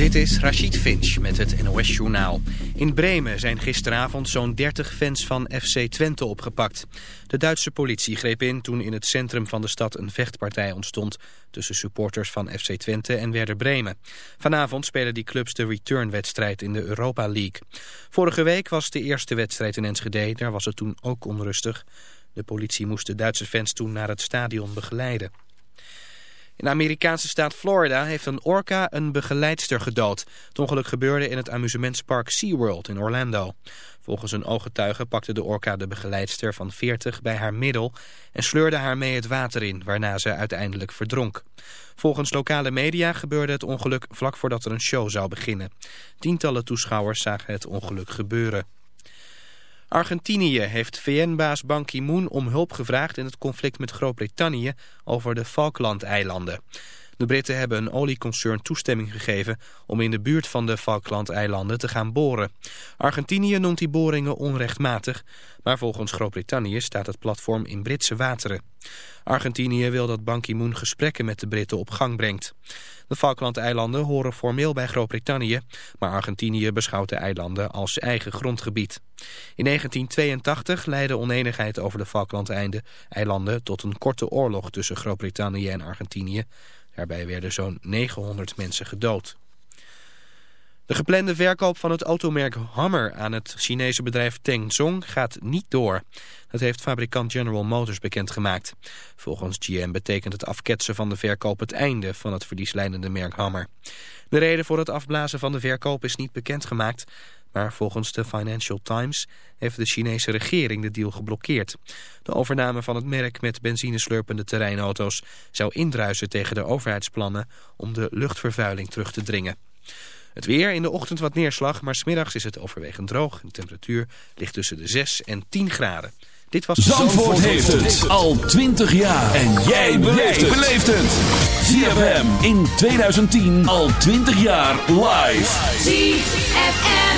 Dit is Rachid Finch met het NOS Journaal. In Bremen zijn gisteravond zo'n 30 fans van FC Twente opgepakt. De Duitse politie greep in toen in het centrum van de stad een vechtpartij ontstond... tussen supporters van FC Twente en Werder Bremen. Vanavond spelen die clubs de returnwedstrijd in de Europa League. Vorige week was de eerste wedstrijd in Enschede, daar was het toen ook onrustig. De politie moest de Duitse fans toen naar het stadion begeleiden. In de Amerikaanse staat Florida heeft een orka een begeleidster gedood. Het ongeluk gebeurde in het amusementspark SeaWorld in Orlando. Volgens een ooggetuige pakte de orka de begeleidster van 40 bij haar middel... en sleurde haar mee het water in, waarna ze uiteindelijk verdronk. Volgens lokale media gebeurde het ongeluk vlak voordat er een show zou beginnen. Tientallen toeschouwers zagen het ongeluk gebeuren. Argentinië heeft VN-baas Ban Ki-moon om hulp gevraagd in het conflict met Groot-Brittannië over de Falklandeilanden. De Britten hebben een olieconcern toestemming gegeven om in de buurt van de Falklandeilanden te gaan boren. Argentinië noemt die boringen onrechtmatig, maar volgens Groot-Brittannië staat het platform in Britse wateren. Argentinië wil dat Ban Ki-moon gesprekken met de Britten op gang brengt. De Falklandeilanden horen formeel bij Groot-Brittannië, maar Argentinië beschouwt de eilanden als eigen grondgebied. In 1982 leidde oneenigheid over de Falklandeilanden tot een korte oorlog tussen Groot-Brittannië en Argentinië. Daarbij werden zo'n 900 mensen gedood. De geplande verkoop van het automerk Hammer aan het Chinese bedrijf Tengzong gaat niet door. Dat heeft fabrikant General Motors bekendgemaakt. Volgens GM betekent het afketsen van de verkoop het einde van het verliesleidende merk Hammer. De reden voor het afblazen van de verkoop is niet bekendgemaakt... maar volgens de Financial Times heeft de Chinese regering de deal geblokkeerd. De overname van het merk met benzineslurpende terreinauto's... zou indruisen tegen de overheidsplannen om de luchtvervuiling terug te dringen. Het weer, in de ochtend wat neerslag, maar smiddags is het overwegend droog. De temperatuur ligt tussen de 6 en 10 graden. Dit was Zandvoort heeft het al 20 jaar. En jij beleeft het. ZFM in 2010 al 20 jaar live. ZFM.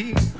On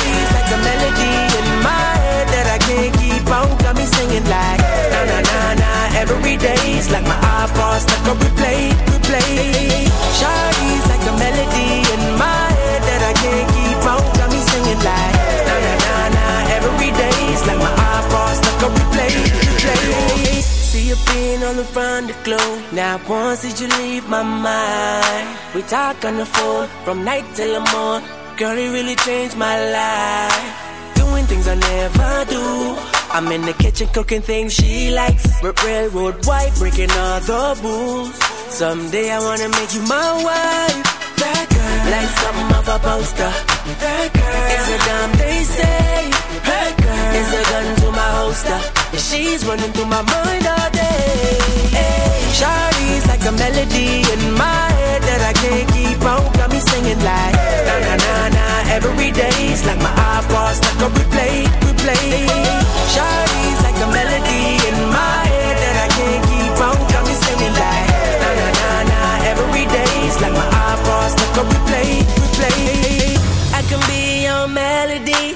iPod stuck on replay, replay. Shawty's like a melody in my head that I can't keep on. Got me singing like na na na na. Every day's like my iPod stuck on replay, replay. See you being on the front of glow. Now once did you leave my mind? We talk on the phone from night till the morning. Girl, it really changed my life. Doing things I never do. I'm in the kitchen cooking things she likes. R- railroad white, breaking all the rules. Someday I wanna make you my wife. That girl, like something off a poster. That girl, is a damn they say. Is a gun to my holster. She's running through my mind all day. Hey, Shawty's like a melody in my head that I can't keep on. Got me singing like na na na na. Every day's like my iPod stuck on replay, replay. Shawty's like a melody in my head that I can't keep on. Got me singing like na na na na. Every day's like my iPod stuck on replay, replay. I can be your melody.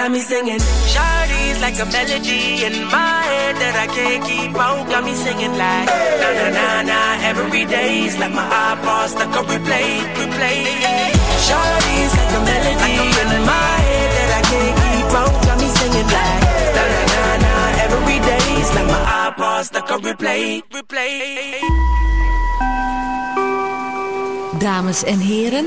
Got me singing. Shawty's like a melody in my head that I can't keep on. Got me singing like na na na na. Every day's like my iPod stuck on replay, replay. Shawty's like a melody in my head that I can't keep on. Got me singing like na na na na. Every day's like my iPod stuck on replay, replay. Dames en heren,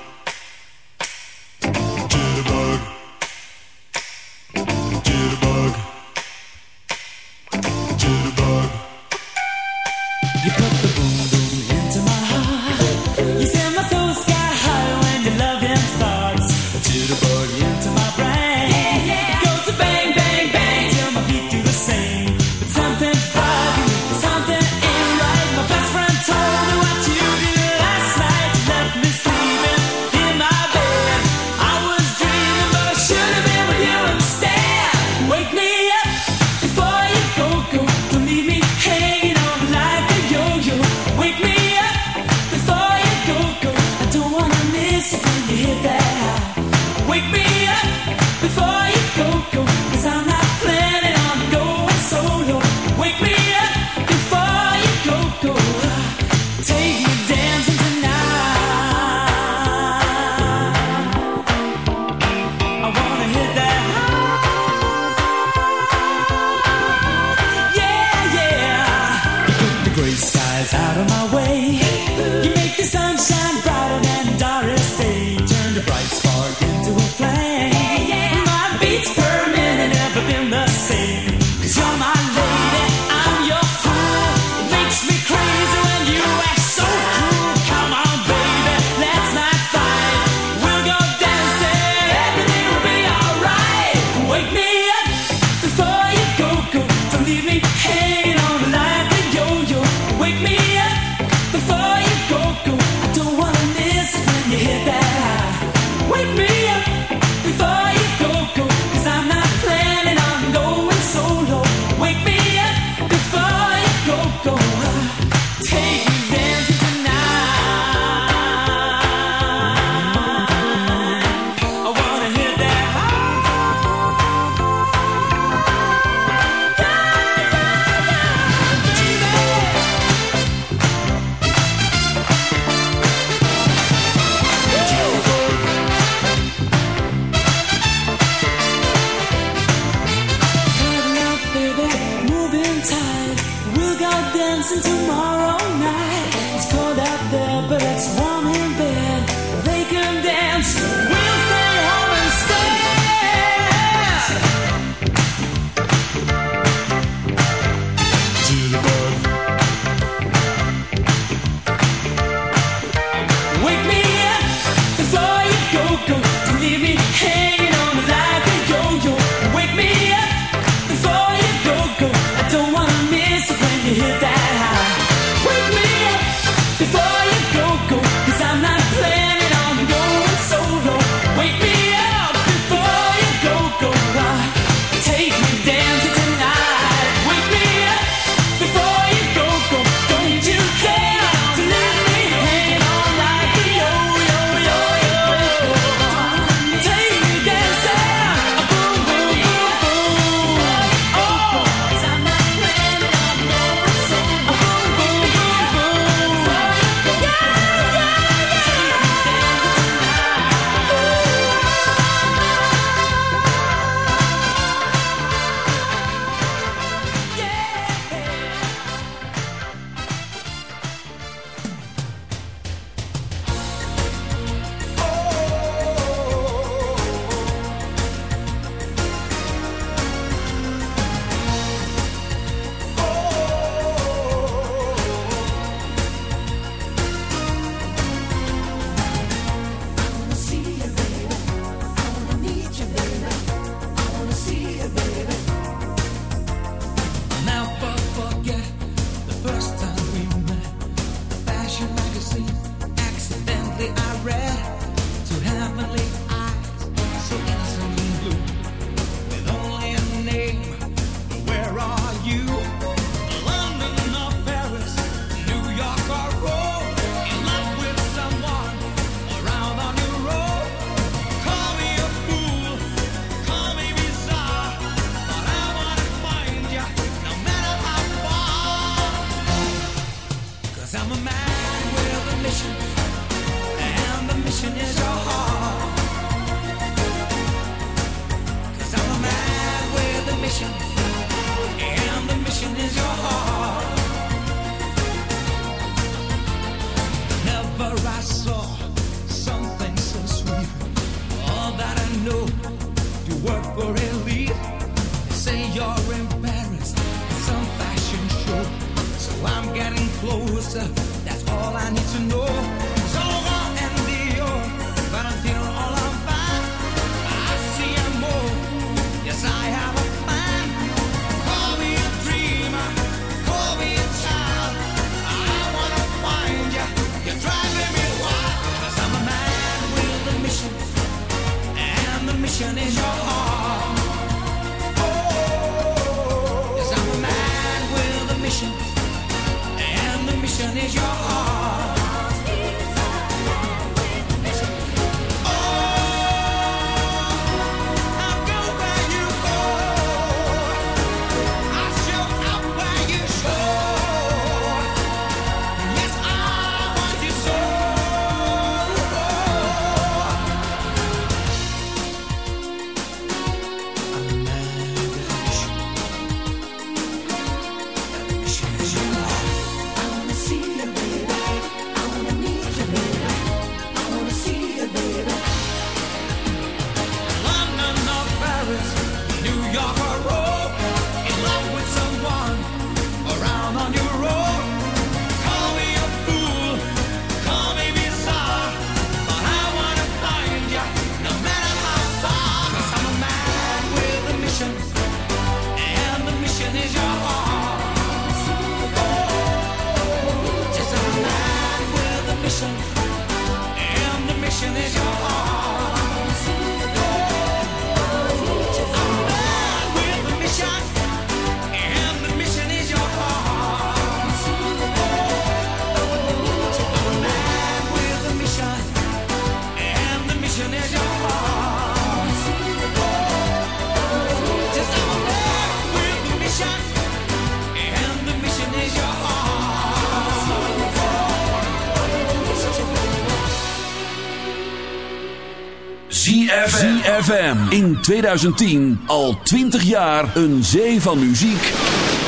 ZFM. In 2010 al 20 jaar een zee van muziek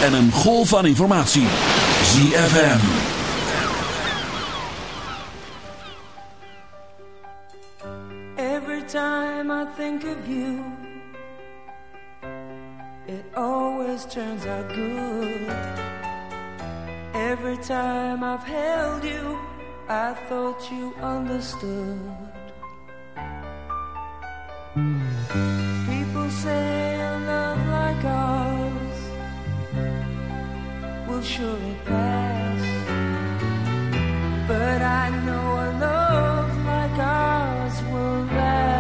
en een golf van informatie. ZFM. Every time I think of you. It always turns out good. Every time I've held you. I thought you understood. People say a love like ours will surely pass. But I know a love like ours will last.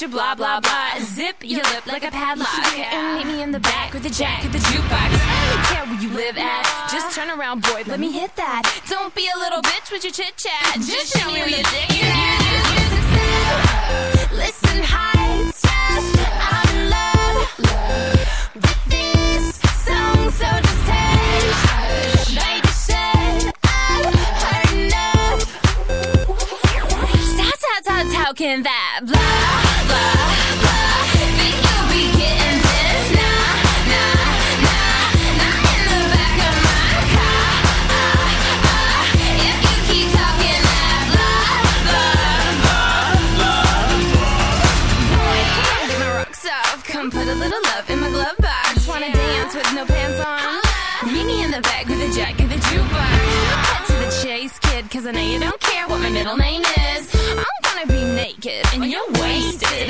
with your blah blah blah. Zip your lip like a padlock. Yeah. And meet me in the back with the jack of the jukebox. I don't care where you live at. Just turn around, boy. Let me hit that. Don't be a little bitch with your chit chat. Just show me where your dick is. Listen, high test. I'm in love with this song, so just take. Baby, shut up. Heard enough. That's how, that's talking that. Blah. the back with a jack of the jukebox. Cut to the chase, kid, cause I know you don't care what my middle name is. I'm gonna be naked and you're wasted.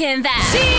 back in that. See?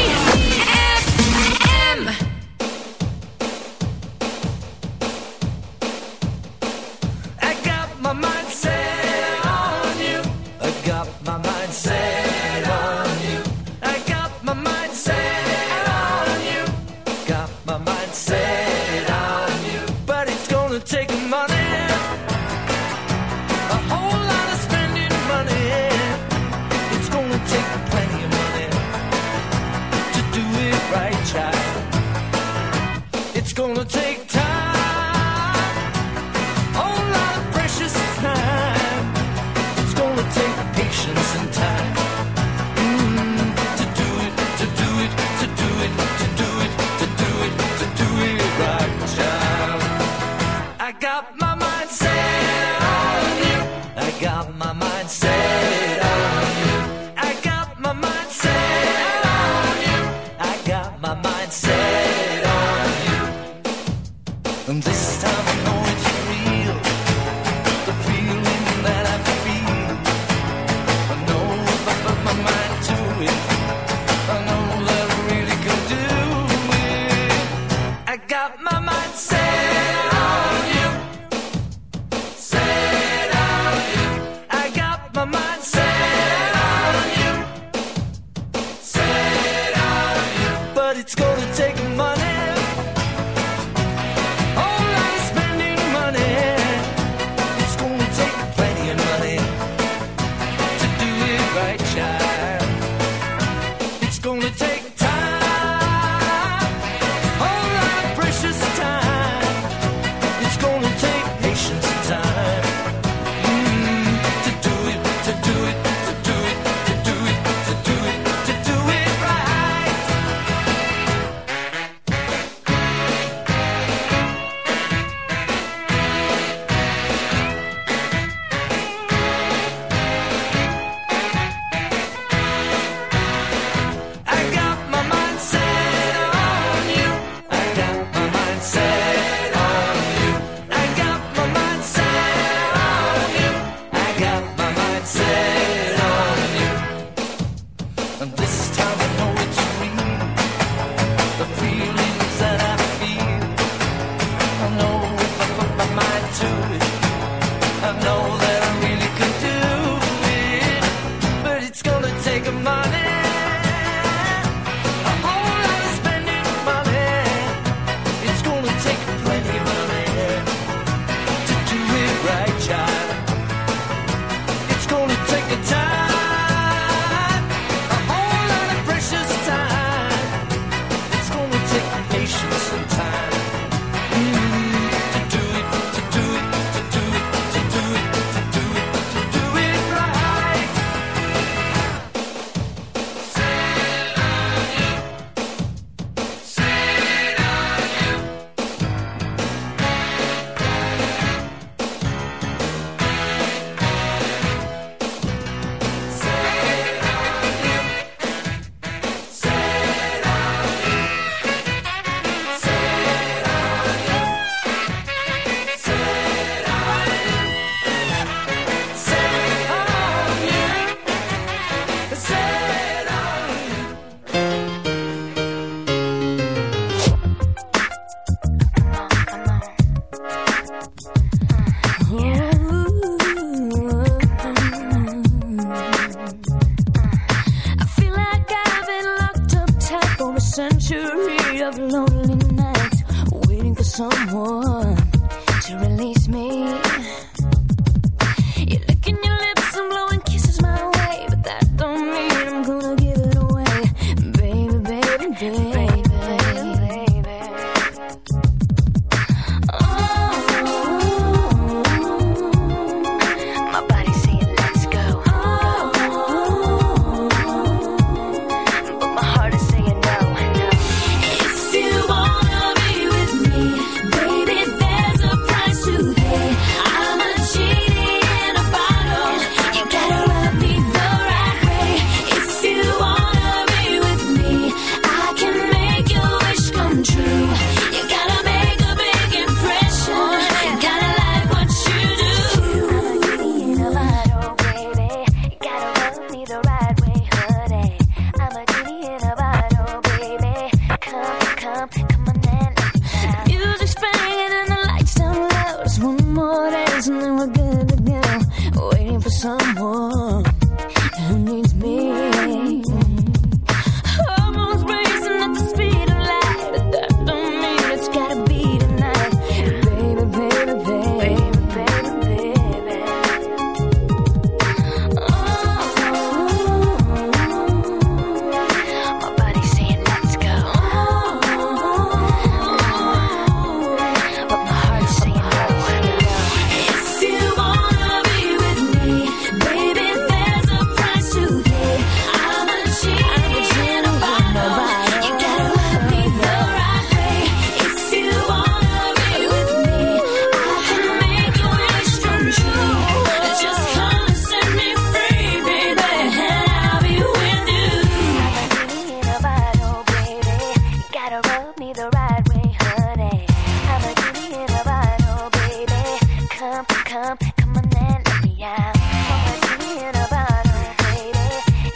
Come, come, on and let me out. I'm a genie in a bottle, baby.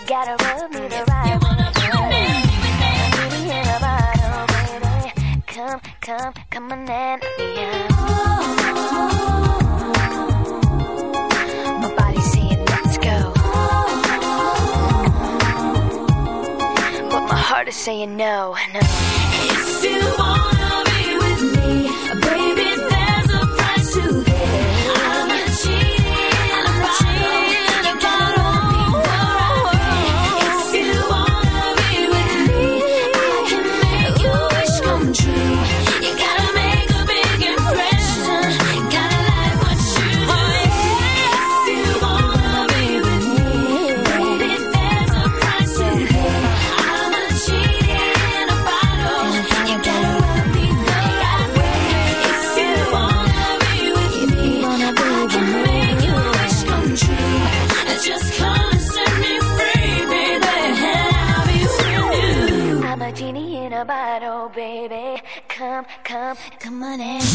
Gotta rub me the right way, honey. I'm a genie in a bottle, baby. Come, come, come on and let me out. My body's saying let's go. But my heart is saying no, no. If you wanna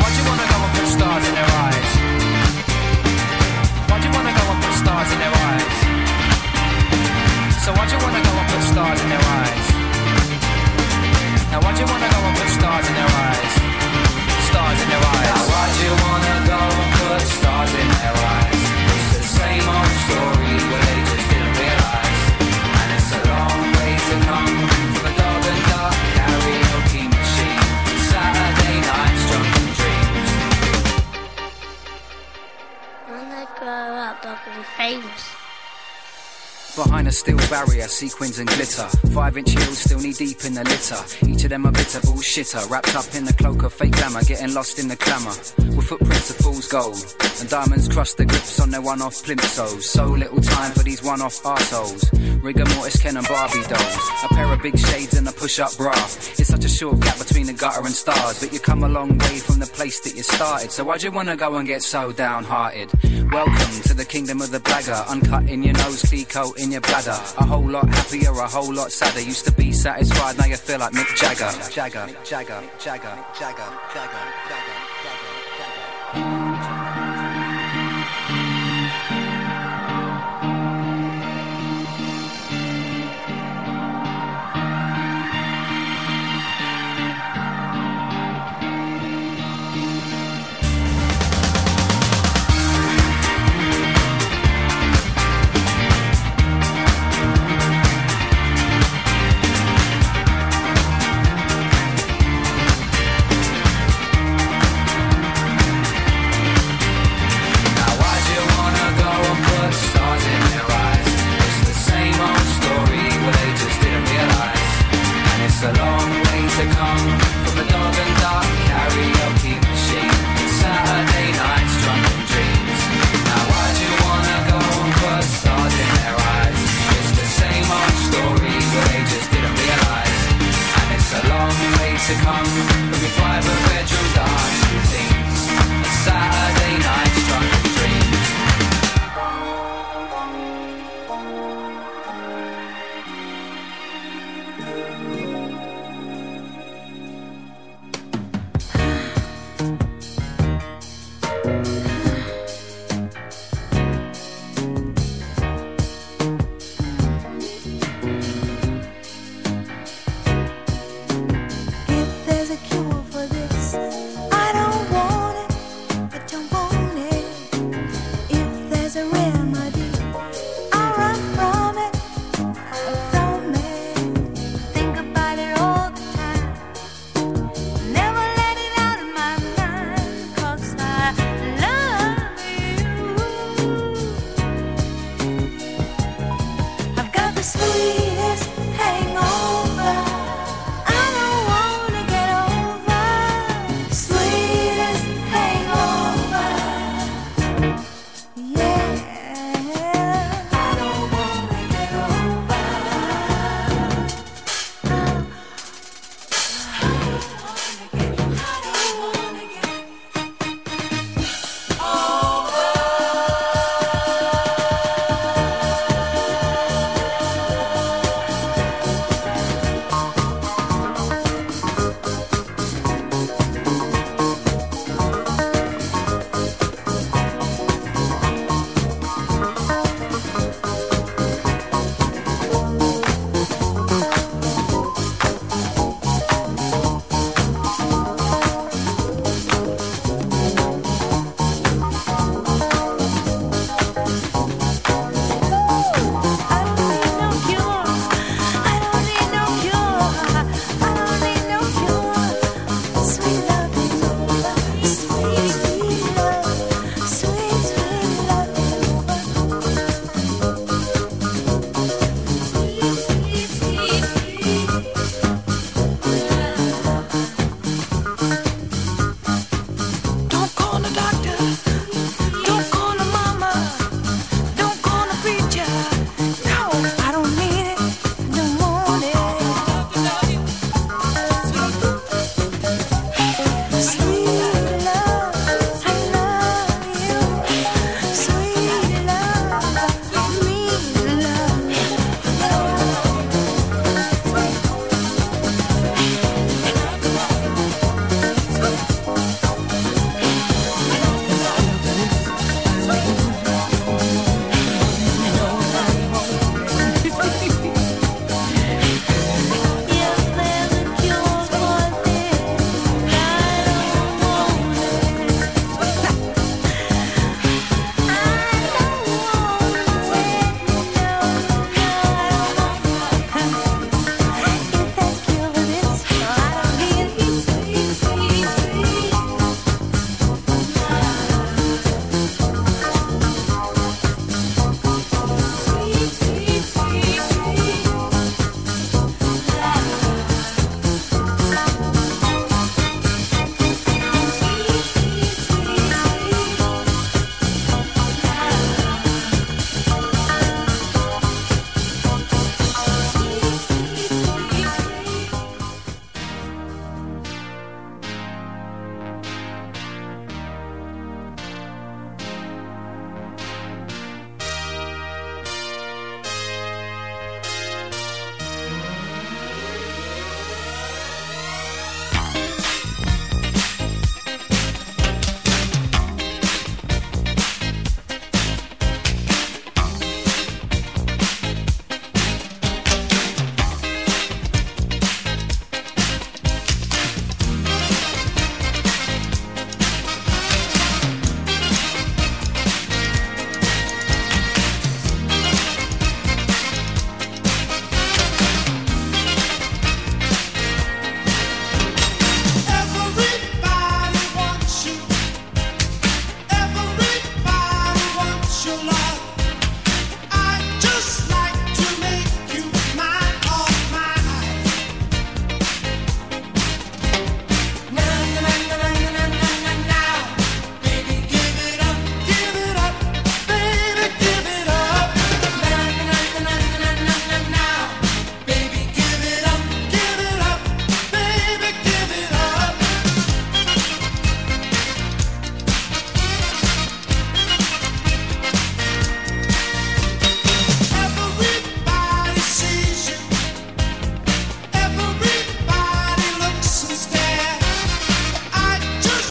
Why'd you wanna sequins and glitter. Five inch heels still knee deep in the litter. Each of them a bitter bullshitter. Wrapped up in the cloak of fake glamour, getting lost in the clamour. With footprints of fool's gold. And diamonds crush the grips on their one off plimsolls. So little time for these one off arseholes. Rigor mortis, Ken and Barbie dolls. A pair of big shades and a push up bra. It's such a short gap between the gutter and stars. But you come a long way from the place that you started. So why'd you wanna go and get so downhearted? Welcome to the kingdom of the blagger. Uncut in your nose, coat in your bladder. A whole lot happier, a whole lot sadder. Used to be satisfied, now you feel like Mick. Jagger, Jagger, Jagger, Jagger, Jagger, Jagger.